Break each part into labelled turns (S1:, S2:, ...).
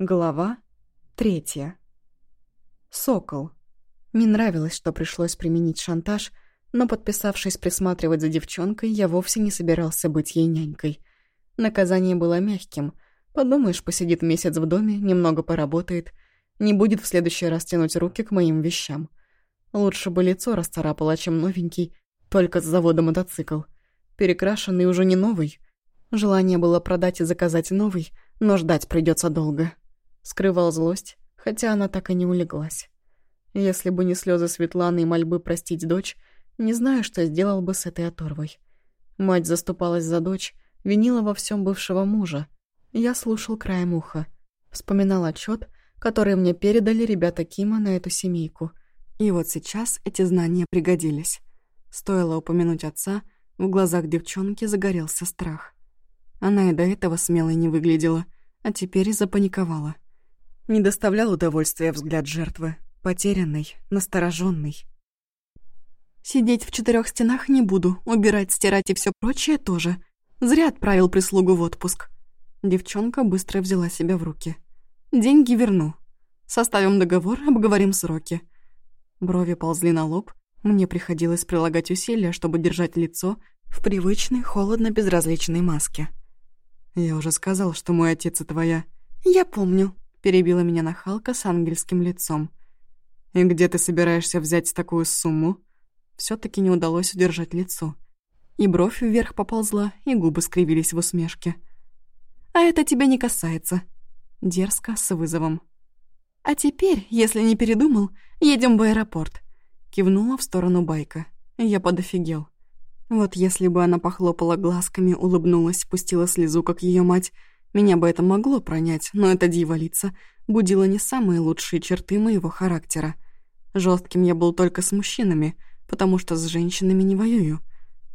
S1: Глава третья. Сокол. Мне нравилось, что пришлось применить шантаж, но, подписавшись присматривать за девчонкой, я вовсе не собирался быть ей нянькой. Наказание было мягким. Подумаешь, посидит месяц в доме, немного поработает, не будет в следующий раз тянуть руки к моим вещам. Лучше бы лицо расцарапало, чем новенький, только с завода мотоцикл. Перекрашенный уже не новый. Желание было продать и заказать новый, но ждать придется долго скрывал злость, хотя она так и не улеглась. Если бы не слезы Светланы и мольбы простить дочь, не знаю, что сделал бы с этой оторвой. Мать заступалась за дочь, винила во всем бывшего мужа. Я слушал краем уха. Вспоминал отчет, который мне передали ребята Кима на эту семейку. И вот сейчас эти знания пригодились. Стоило упомянуть отца, в глазах девчонки загорелся страх. Она и до этого смелой не выглядела, а теперь запаниковала. Не доставлял удовольствия взгляд жертвы, потерянный, настороженный. Сидеть в четырех стенах не буду, убирать, стирать и все прочее тоже. Зря отправил прислугу в отпуск. Девчонка быстро взяла себя в руки. Деньги верну. Составим договор, обговорим сроки. Брови ползли на лоб, мне приходилось прилагать усилия, чтобы держать лицо в привычной, холодно-безразличной маске. «Я уже сказал, что мой отец и твоя...» «Я помню», перебила меня нахалка с ангельским лицом. «И где ты собираешься взять такую сумму?» все таки не удалось удержать лицо. И бровь вверх поползла, и губы скривились в усмешке. «А это тебя не касается». Дерзко, с вызовом. «А теперь, если не передумал, едем в аэропорт». Кивнула в сторону байка. Я подофигел. Вот если бы она похлопала глазками, улыбнулась, пустила слезу, как ее мать, меня бы это могло пронять, но эта дьяволица будила не самые лучшие черты моего характера. Жестким я был только с мужчинами, потому что с женщинами не воюю.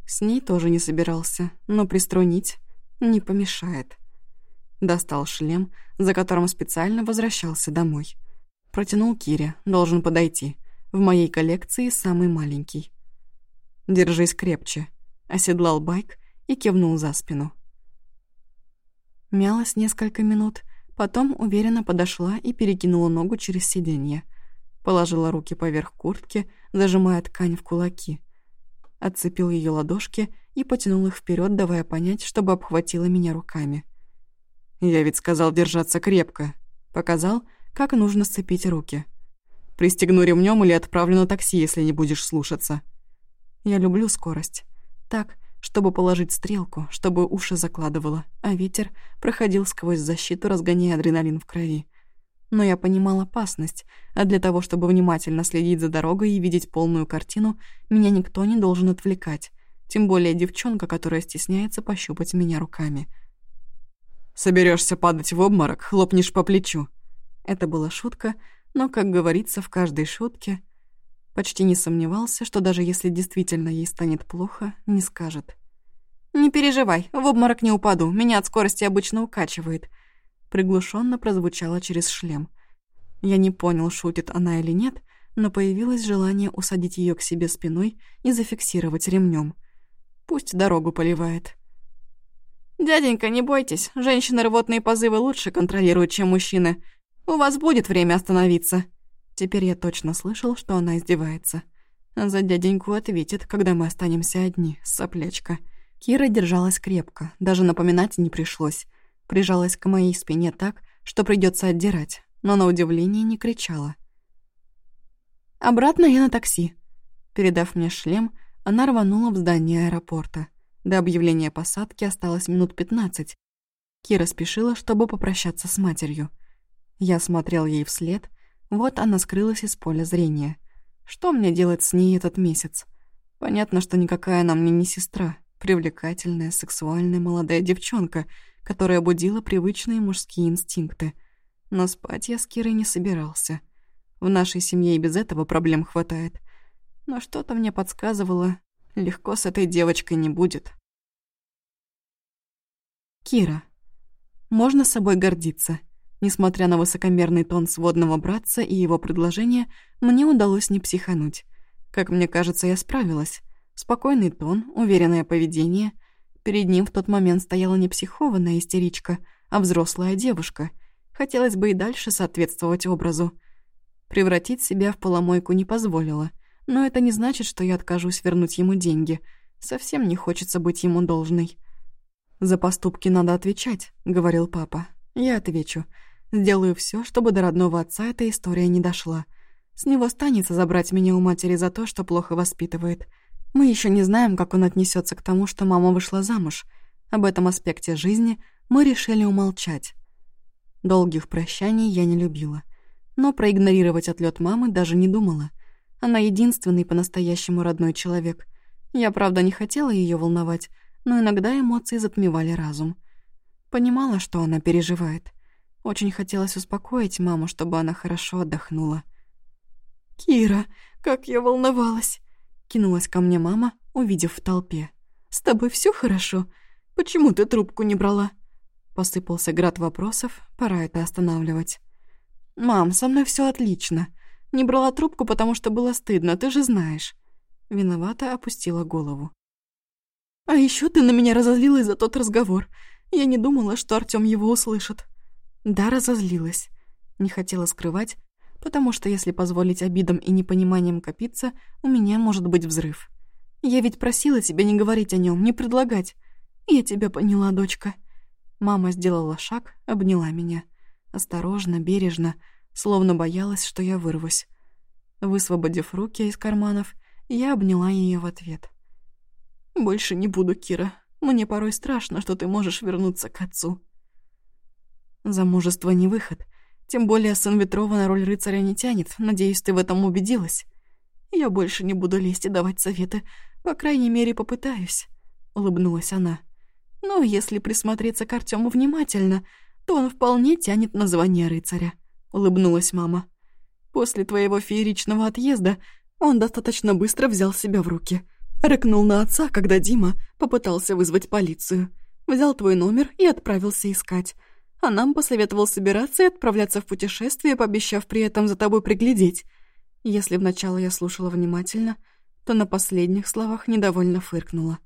S1: С ней тоже не собирался, но приструнить не помешает. Достал шлем, за которым специально возвращался домой. Протянул Кире, должен подойти. В моей коллекции самый маленький. «Держись крепче», оседлал байк и кивнул за спину. Мялась несколько минут, потом уверенно подошла и перекинула ногу через сиденье. Положила руки поверх куртки, зажимая ткань в кулаки. Отцепил ее ладошки и потянул их вперед, давая понять, чтобы обхватила меня руками. «Я ведь сказал держаться крепко». Показал, как нужно сцепить руки. «Пристегну ремнем или отправлю на такси, если не будешь слушаться». Я люблю скорость. Так, чтобы положить стрелку, чтобы уши закладывало, а ветер проходил сквозь защиту, разгоняя адреналин в крови. Но я понимал опасность, а для того, чтобы внимательно следить за дорогой и видеть полную картину, меня никто не должен отвлекать, тем более девчонка, которая стесняется пощупать меня руками. Соберешься падать в обморок, хлопнешь по плечу». Это была шутка, но, как говорится в каждой шутке, Почти не сомневался, что даже если действительно ей станет плохо, не скажет. «Не переживай, в обморок не упаду, меня от скорости обычно укачивает», приглушенно прозвучало через шлем. Я не понял, шутит она или нет, но появилось желание усадить ее к себе спиной и зафиксировать ремнем. Пусть дорогу поливает. «Дяденька, не бойтесь, женщины рвотные позывы лучше контролируют, чем мужчины. У вас будет время остановиться», Теперь я точно слышал, что она издевается. За дяденьку ответит, когда мы останемся одни, соплячка. Кира держалась крепко, даже напоминать не пришлось. Прижалась к моей спине так, что придется отдирать, но на удивление не кричала. «Обратно я на такси». Передав мне шлем, она рванула в здание аэропорта. До объявления посадки осталось минут пятнадцать. Кира спешила, чтобы попрощаться с матерью. Я смотрел ей вслед — вот она скрылась из поля зрения. Что мне делать с ней этот месяц? Понятно, что никакая она мне не сестра. Привлекательная, сексуальная молодая девчонка, которая будила привычные мужские инстинкты. Но спать я с Кирой не собирался. В нашей семье и без этого проблем хватает. Но что-то мне подсказывало, легко с этой девочкой не будет. Кира. Можно собой гордиться. Несмотря на высокомерный тон сводного братца и его предложение, мне удалось не психануть. Как мне кажется, я справилась. Спокойный тон, уверенное поведение. Перед ним в тот момент стояла не психованная истеричка, а взрослая девушка. Хотелось бы и дальше соответствовать образу. Превратить себя в поломойку не позволила. Но это не значит, что я откажусь вернуть ему деньги. Совсем не хочется быть ему должной. «За поступки надо отвечать», — говорил папа. «Я отвечу. Сделаю все, чтобы до родного отца эта история не дошла. С него станется забрать меня у матери за то, что плохо воспитывает. Мы еще не знаем, как он отнесется к тому, что мама вышла замуж. Об этом аспекте жизни мы решили умолчать. Долгих прощаний я не любила. Но проигнорировать отлет мамы даже не думала. Она единственный по-настоящему родной человек. Я, правда, не хотела ее волновать, но иногда эмоции затмевали разум. Понимала, что она переживает. Очень хотелось успокоить маму, чтобы она хорошо отдохнула. «Кира, как я волновалась!» Кинулась ко мне мама, увидев в толпе. «С тобой все хорошо? Почему ты трубку не брала?» Посыпался град вопросов, пора это останавливать. «Мам, со мной все отлично. Не брала трубку, потому что было стыдно, ты же знаешь». Виновато опустила голову. «А еще ты на меня разозлилась за тот разговор. Я не думала, что Артём его услышит». Да, разозлилась. Не хотела скрывать, потому что если позволить обидам и непониманиям копиться, у меня может быть взрыв. Я ведь просила тебя не говорить о нем, не предлагать. Я тебя поняла, дочка. Мама сделала шаг, обняла меня. Осторожно, бережно, словно боялась, что я вырвусь. Высвободив руки из карманов, я обняла ее в ответ. «Больше не буду, Кира. Мне порой страшно, что ты можешь вернуться к отцу». Замужество не выход. Тем более сын Ветрова на роль рыцаря не тянет. Надеюсь, ты в этом убедилась. Я больше не буду лезть и давать советы. По крайней мере, попытаюсь. Улыбнулась она. Но если присмотреться к Артему внимательно, то он вполне тянет на звание рыцаря. Улыбнулась мама. После твоего фееричного отъезда он достаточно быстро взял себя в руки. Рыкнул на отца, когда Дима попытался вызвать полицию. Взял твой номер и отправился искать а нам посоветовал собираться и отправляться в путешествие, пообещав при этом за тобой приглядеть. Если вначале я слушала внимательно, то на последних словах недовольно фыркнула.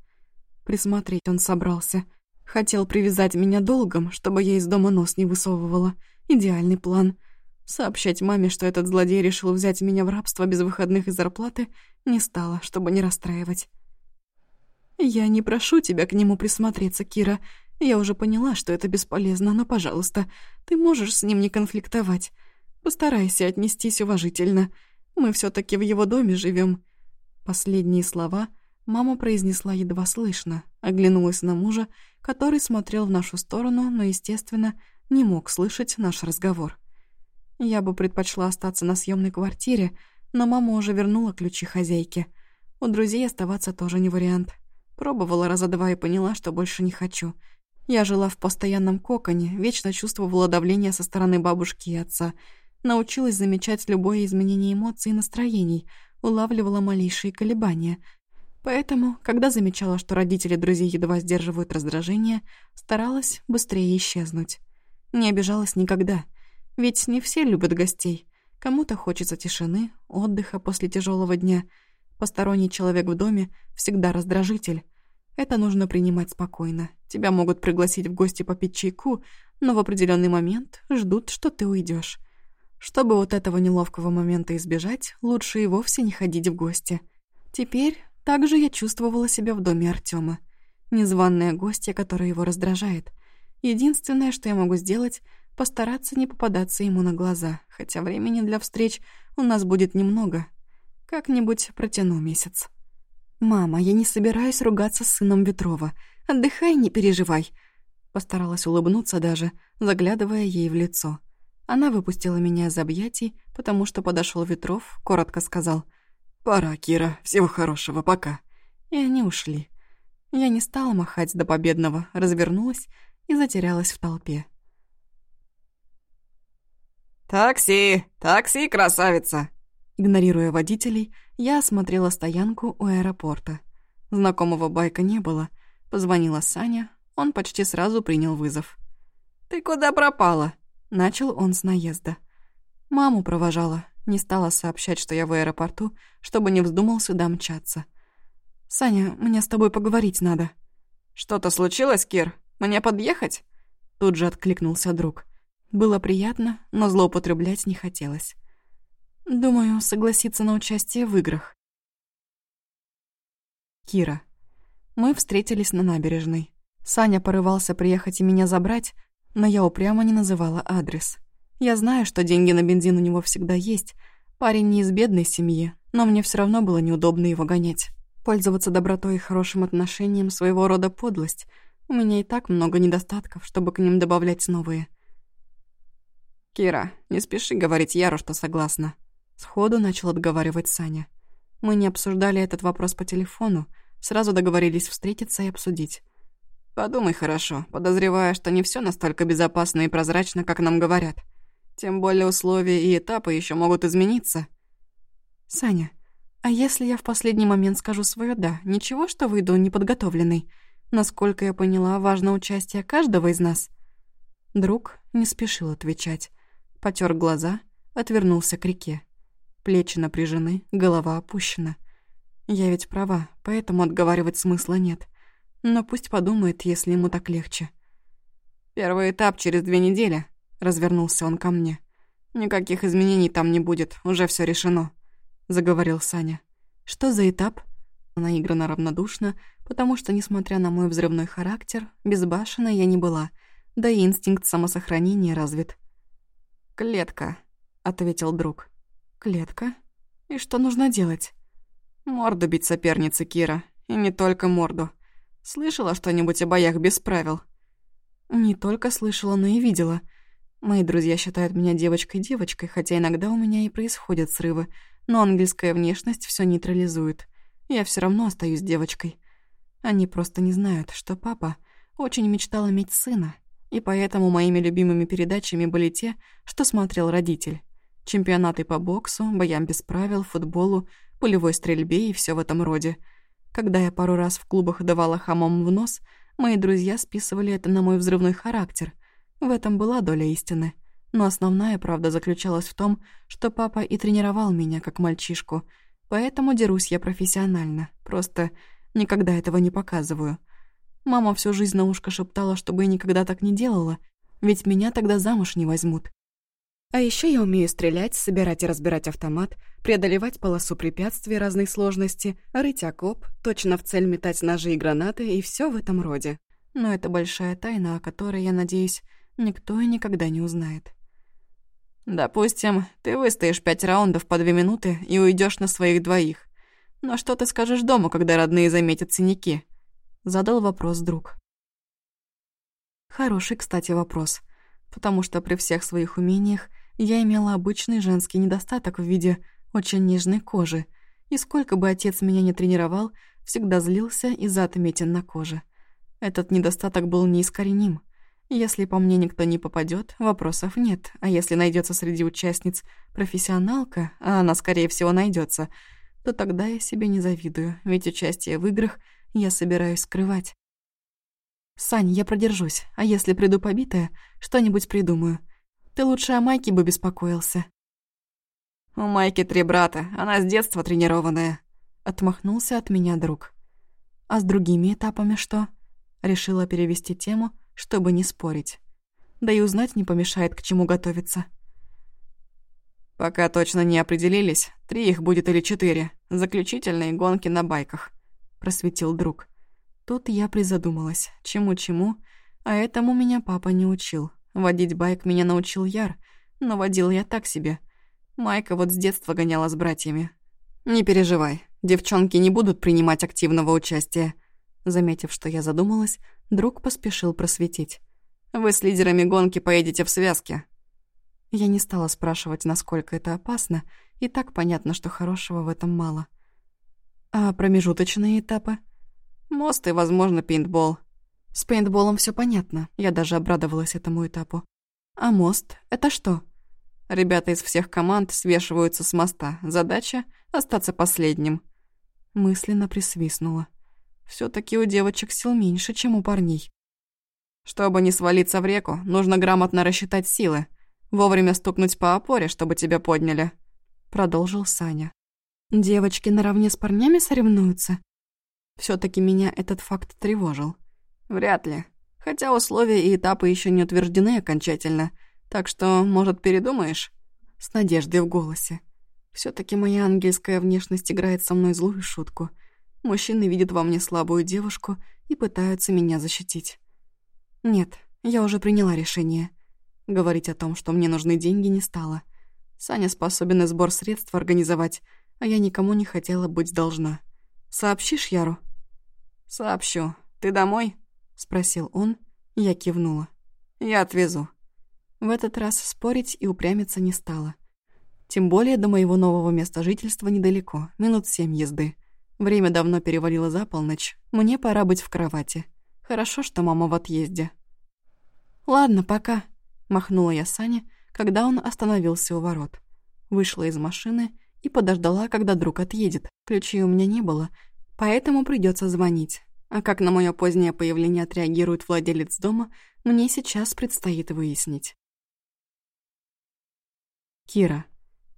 S1: Присмотреть он собрался. Хотел привязать меня долгом, чтобы я из дома нос не высовывала. Идеальный план. Сообщать маме, что этот злодей решил взять меня в рабство без выходных и зарплаты, не стала, чтобы не расстраивать. «Я не прошу тебя к нему присмотреться, Кира. Я уже поняла, что это бесполезно, но, пожалуйста, ты можешь с ним не конфликтовать. Постарайся отнестись уважительно. Мы все таки в его доме живем. Последние слова мама произнесла едва слышно, оглянулась на мужа, который смотрел в нашу сторону, но, естественно, не мог слышать наш разговор. Я бы предпочла остаться на съемной квартире, но мама уже вернула ключи хозяйке. У друзей оставаться тоже не вариант. Пробовала раза два и поняла, что больше не хочу — я жила в постоянном коконе, вечно чувствовала давление со стороны бабушки и отца, научилась замечать любое изменение эмоций и настроений, улавливала малейшие колебания. Поэтому, когда замечала, что родители друзей едва сдерживают раздражение, старалась быстрее исчезнуть. Не обижалась никогда, ведь не все любят гостей. Кому-то хочется тишины, отдыха после тяжелого дня. Посторонний человек в доме всегда раздражитель. Это нужно принимать спокойно. Тебя могут пригласить в гости попить чайку, но в определенный момент ждут, что ты уйдешь. Чтобы вот этого неловкого момента избежать, лучше и вовсе не ходить в гости. Теперь также я чувствовала себя в доме Артема. Незваная гостья, которая его раздражает. Единственное, что я могу сделать, постараться не попадаться ему на глаза, хотя времени для встреч у нас будет немного. Как-нибудь протяну месяц. «Мама, я не собираюсь ругаться с сыном Ветрова. Отдыхай, не переживай». Постаралась улыбнуться даже, заглядывая ей в лицо. Она выпустила меня из объятий, потому что подошел Ветров, коротко сказал «Пора, Кира, всего хорошего, пока». И они ушли. Я не стала махать до победного, развернулась и затерялась в толпе.
S2: «Такси! Такси, красавица!»
S1: Игнорируя водителей, я осмотрела стоянку у аэропорта. Знакомого байка не было. Позвонила Саня, он почти сразу принял вызов.
S2: «Ты куда пропала?»
S1: Начал он с наезда. Маму провожала, не стала сообщать, что я в аэропорту, чтобы не вздумал сюда мчаться. «Саня, мне с тобой поговорить надо».
S2: «Что-то случилось, Кир? Мне подъехать?»
S1: Тут же откликнулся друг. Было приятно, но злоупотреблять не хотелось. Думаю, согласиться на участие в играх. Кира. Мы встретились на набережной. Саня порывался приехать и меня забрать, но я упрямо не называла адрес. Я знаю, что деньги на бензин у него всегда есть. Парень не из бедной семьи, но мне все равно было неудобно его гонять. Пользоваться добротой и хорошим отношением своего рода подлость. У меня и так много недостатков, чтобы к ним добавлять новые.
S2: «Кира, не спеши говорить Яру, что согласна».
S1: Сходу начал отговаривать Саня. Мы не обсуждали этот вопрос по телефону, сразу договорились встретиться и обсудить.
S2: Подумай хорошо, подозревая, что не все настолько безопасно и прозрачно, как нам говорят. Тем более условия и этапы еще могут измениться.
S1: Саня, а если я в последний момент скажу свое «да», ничего, что выйду неподготовленной? Насколько я поняла, важно участие каждого из нас. Друг не спешил отвечать. Потер глаза, отвернулся к реке. Плечи напряжены, голова опущена. Я ведь права, поэтому отговаривать смысла нет. Но пусть подумает, если ему так легче.
S2: «Первый этап через две недели», — развернулся он ко мне. «Никаких изменений там не будет, уже все решено», — заговорил Саня.
S1: «Что за этап?» Наигранно равнодушно, потому что, несмотря на мой взрывной характер, безбашенной я не была, да и инстинкт самосохранения развит.
S2: «Клетка», — ответил друг.
S1: «Клетка? И что нужно делать?»
S2: «Морду бить соперницы, Кира. И не только морду. Слышала что-нибудь о боях без правил?»
S1: «Не только слышала, но и видела. Мои друзья считают меня девочкой-девочкой, хотя иногда у меня и происходят срывы, но ангельская внешность все нейтрализует. Я все равно остаюсь девочкой. Они просто не знают, что папа очень мечтал иметь сына, и поэтому моими любимыми передачами были те, что смотрел родитель. Чемпионаты по боксу, боям без правил, футболу, пулевой стрельбе и все в этом роде – когда я пару раз в клубах давала хамам в нос, мои друзья списывали это на мой взрывной характер. В этом была доля истины. Но основная правда заключалась в том, что папа и тренировал меня как мальчишку, поэтому дерусь я профессионально, просто никогда этого не показываю. Мама всю жизнь на ушко шептала, чтобы я никогда так не делала, ведь меня тогда замуж не возьмут. А еще я умею стрелять, собирать и разбирать автомат, преодолевать полосу препятствий разной сложности, рыть окоп, точно в цель метать ножи и гранаты и все в этом роде. Но это большая тайна, о которой, я надеюсь, никто и никогда не узнает.
S2: «Допустим, ты выстоишь пять раундов по две минуты и уйдешь на своих двоих. Но что ты скажешь дома, когда родные заметят синяки?»
S1: Задал вопрос друг. Хороший, кстати, вопрос, потому что при всех своих умениях я имела обычный женский недостаток в виде очень нежной кожи, и сколько бы отец меня не тренировал, всегда злился из-за отметин на коже. Этот недостаток был неискореним. Если по мне никто не попадет, вопросов нет, а если найдется среди участниц профессионалка, а она, скорее всего, найдется, то тогда я себе не завидую, ведь участие в играх я собираюсь скрывать. «Сань, я продержусь, а если приду побитая, что-нибудь придумаю. Ты лучше о Майке бы беспокоился».
S2: «У Майки три брата, она с детства тренированная», —
S1: отмахнулся от меня друг. «А с другими этапами что?» Решила перевести тему, чтобы не спорить. Да и узнать не помешает, к чему готовиться.
S2: «Пока точно не определились, три их будет или четыре. Заключительные гонки на байках», — просветил друг.
S1: Тут я призадумалась, чему-чему, а этому меня папа не учил. Водить байк меня научил Яр, но водил я так себе. Майка вот с детства гоняла с братьями.
S2: «Не переживай, девчонки не будут принимать активного участия».
S1: Заметив, что я задумалась, друг поспешил просветить.
S2: «Вы с лидерами гонки поедете в связке».
S1: Я не стала спрашивать, насколько это опасно, и так понятно, что хорошего в этом мало. А промежуточные этапы?
S2: Мост и, возможно, пейнтбол.
S1: С пейнтболом все понятно, я даже обрадовалась этому этапу. А мост — это что?
S2: Ребята из всех команд свешиваются с моста. Задача — остаться последним.
S1: Мысленно присвистнула. все таки у девочек сил меньше, чем у парней.
S2: Чтобы не свалиться в реку, нужно грамотно рассчитать силы. Вовремя стукнуть по опоре, чтобы тебя подняли.
S1: Продолжил Саня. Девочки наравне с парнями соревнуются? все таки меня этот факт тревожил.
S2: Вряд ли. Хотя условия и этапы еще не утверждены окончательно, Так что, может, передумаешь?» С надеждой в голосе. все таки моя ангельская внешность играет со мной злую шутку. Мужчины видят во мне слабую девушку и пытаются меня защитить. Нет, я уже приняла решение. Говорить о том, что мне нужны деньги, не стала. Саня способен и сбор средств организовать, а я никому не хотела быть должна. Сообщишь Яру? Сообщу. Ты домой? Спросил он, я кивнула. Я отвезу. В этот раз спорить и упрямиться не стала. Тем более до моего нового места жительства недалеко, минут семь езды. Время давно перевалило за полночь, мне пора быть в кровати. Хорошо, что мама в отъезде. «Ладно, пока», — махнула я Сане, когда он остановился у ворот. Вышла из машины и подождала, когда друг отъедет. Ключей у меня не было, поэтому придется звонить. А как на мое позднее появление отреагирует владелец дома, мне сейчас предстоит выяснить. Кира.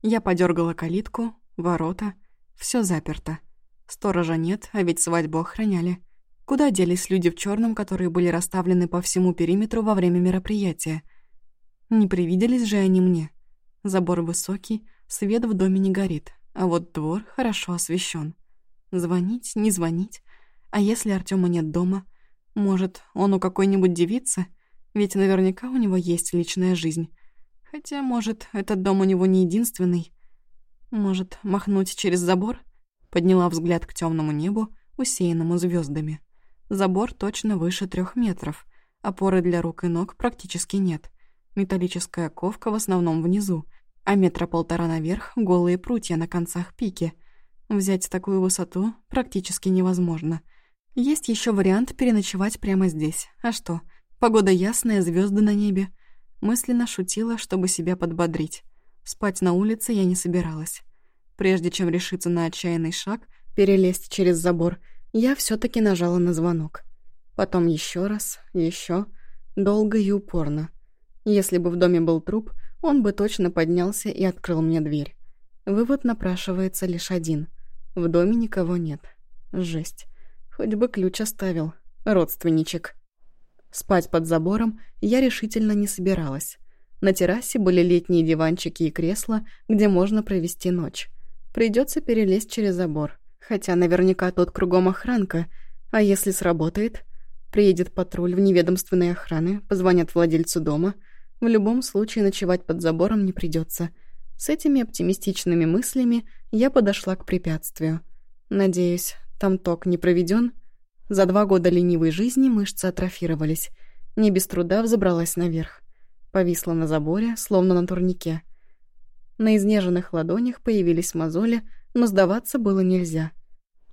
S2: Я подергала калитку, ворота. все заперто. Сторожа нет, а ведь свадьбу охраняли. Куда делись люди в черном, которые были расставлены по всему периметру во время мероприятия? Не привиделись же они мне. Забор высокий, свет в доме не горит, а вот двор хорошо освещен. Звонить, не звонить. А если Артема нет дома? Может, он у какой-нибудь девицы? Ведь наверняка у него есть личная жизнь. Хотя, может, этот дом у него не единственный. Может, махнуть через забор? Подняла взгляд к темному небу, усеянному звездами. Забор точно выше трех метров. Опоры для рук и ног практически нет. Металлическая ковка в основном внизу, а метра полтора наверх — голые прутья на концах пики. Взять такую высоту практически невозможно. Есть еще вариант переночевать прямо здесь. А что? Погода ясная, звезды на небе. Мысленно шутила, чтобы себя подбодрить. Спать на улице я не собиралась. Прежде чем решиться на отчаянный шаг, перелезть через забор, я все таки нажала на звонок. Потом еще раз, еще, долго и упорно. Если бы в доме был труп, он бы точно поднялся и открыл мне дверь. Вывод напрашивается лишь один. В доме никого нет. Жесть. Хоть бы ключ оставил. Родственничек. Спать под забором я решительно не собиралась. На террасе были летние диванчики и кресла, где можно провести ночь. Придется перелезть через забор. Хотя наверняка тут кругом охранка. А если сработает? Приедет патруль в неведомственной охраны, позвонят владельцу дома — в любом случае ночевать под забором не придется. С этими оптимистичными мыслями я подошла к препятствию. Надеюсь, там ток не проведен. За два года ленивой жизни мышцы атрофировались. Не без труда взобралась наверх. Повисла на заборе, словно на турнике. На изнеженных ладонях появились мозоли, но сдаваться было нельзя.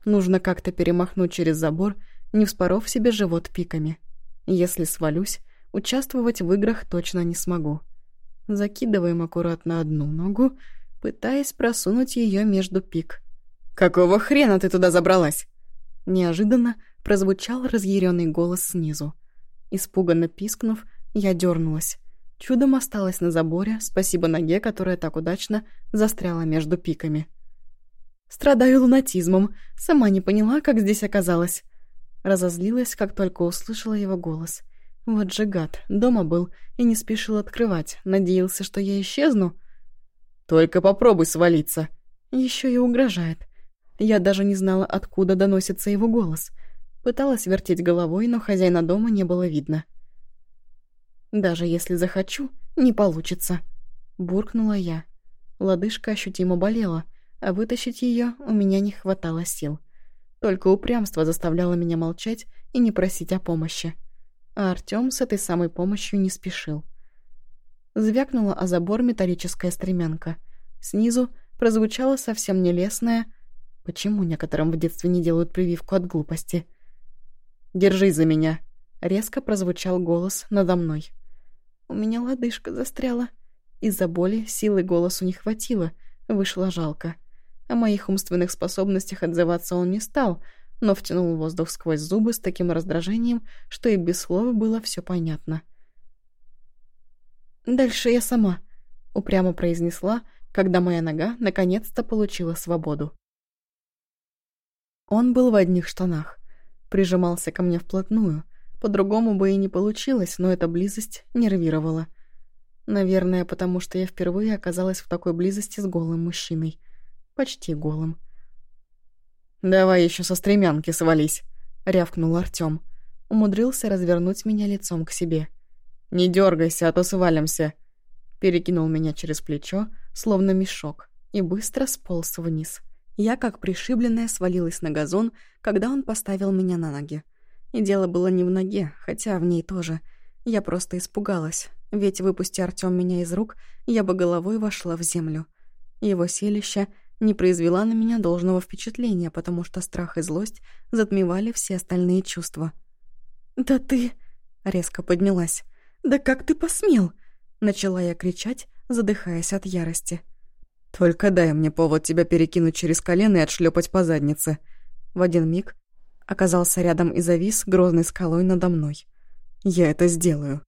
S2: Нужно как-то перемахнуть через забор, не вспоров себе живот пиками. Если свалюсь, Участвовать в играх точно не смогу. Закидываем аккуратно одну ногу, пытаясь просунуть ее между пик. «Какого хрена ты туда забралась?» Неожиданно прозвучал разъяренный голос снизу. Испуганно пискнув, я дернулась. Чудом осталась на заборе, спасибо ноге, которая так удачно застряла между пиками. Страдаю лунатизмом, сама не поняла, как здесь оказалась. Разозлилась, как только услышала его голос. Вот же гад, дома был и не спешил открывать, надеялся, что я исчезну. «Только попробуй свалиться!» Еще и угрожает. Я даже не знала, откуда доносится его голос. Пыталась вертеть головой, но хозяина дома не было видно. «Даже если захочу, не получится», — буркнула я. Лодыжка ощутимо болела, а вытащить ее у меня не хватало сил. Только упрямство заставляло меня молчать и не просить о помощи а Артём с этой самой помощью не спешил. Звякнула о забор металлическая стремянка. Снизу прозвучало совсем нелестное «Почему некоторым в детстве не делают прививку от глупости?» «Держись за меня!» — резко прозвучал голос надо мной. «У меня лодыжка застряла». Из-за боли силы голосу не хватило, вышло жалко. О моих умственных способностях отзываться он не стал — но втянул воздух сквозь зубы с таким раздражением, что и без слова было все понятно. «Дальше я сама», — упрямо произнесла, когда моя нога наконец-то получила свободу. Он был в одних штанах, прижимался ко мне вплотную, по-другому бы и не получилось, но эта близость нервировала.
S1: Наверное, потому что я впервые оказалась в такой близости с голым мужчиной. Почти голым.
S2: «Давай еще со стремянки свались», — рявкнул Артём.
S1: Умудрился развернуть меня лицом к себе.
S2: «Не дергайся, а то свалимся». Перекинул меня через плечо, словно мешок, и быстро сполз вниз.
S1: Я, как пришибленная, свалилась на газон, когда он поставил меня на ноги. И дело было не в ноге, хотя в ней тоже. Я просто испугалась, ведь выпусти Артём меня из рук, я бы головой вошла в землю. Его селища не произвела на меня должного впечатления, потому что страх и злость затмевали все остальные чувства. «Да ты...» — резко поднялась. «Да как ты посмел?» — начала я кричать, задыхаясь от ярости.
S2: «Только дай мне повод тебя перекинуть через колено и отшлепать по заднице».
S1: В один миг оказался рядом и завис грозной скалой надо мной.
S2: «Я это сделаю».